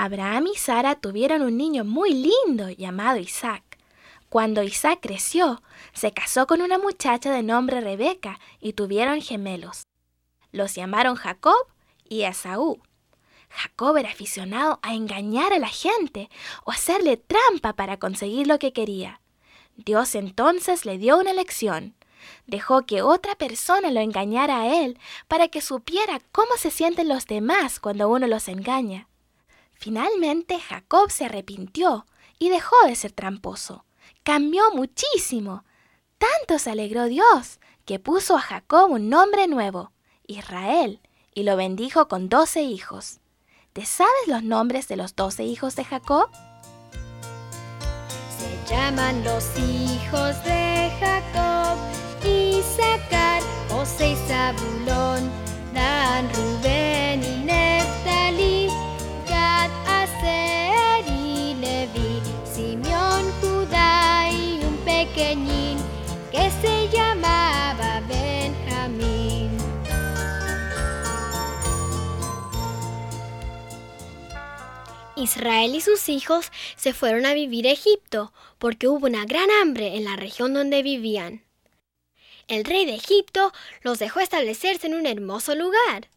Abraham y Sara tuvieron un niño muy lindo llamado Isaac. Cuando Isaac creció, se casó con una muchacha de nombre Rebeca y tuvieron gemelos. Los llamaron Jacob y Esaú. Jacob era aficionado a engañar a la gente o hacerle trampa para conseguir lo que quería. Dios entonces le dio una lección. Dejó que otra persona lo engañara a él para que supiera cómo se sienten los demás cuando uno los engaña. Finalmente Jacob se arrepintió y dejó de ser tramposo. Cambió muchísimo. Tanto se alegró Dios que puso a Jacob un nombre nuevo, Israel, y lo bendijo con doce hijos. ¿Te sabes los nombres de los doce hijos de Jacob? Se llaman los hijos de Jacob, Isaacar, José y Zabulón, Dan, Rubén que se llamaba Benjamín. Israel y sus hijos se fueron a vivir a Egipto porque hubo una gran hambre en la región donde vivían. El rey de Egipto los dejó establecerse en un hermoso lugar.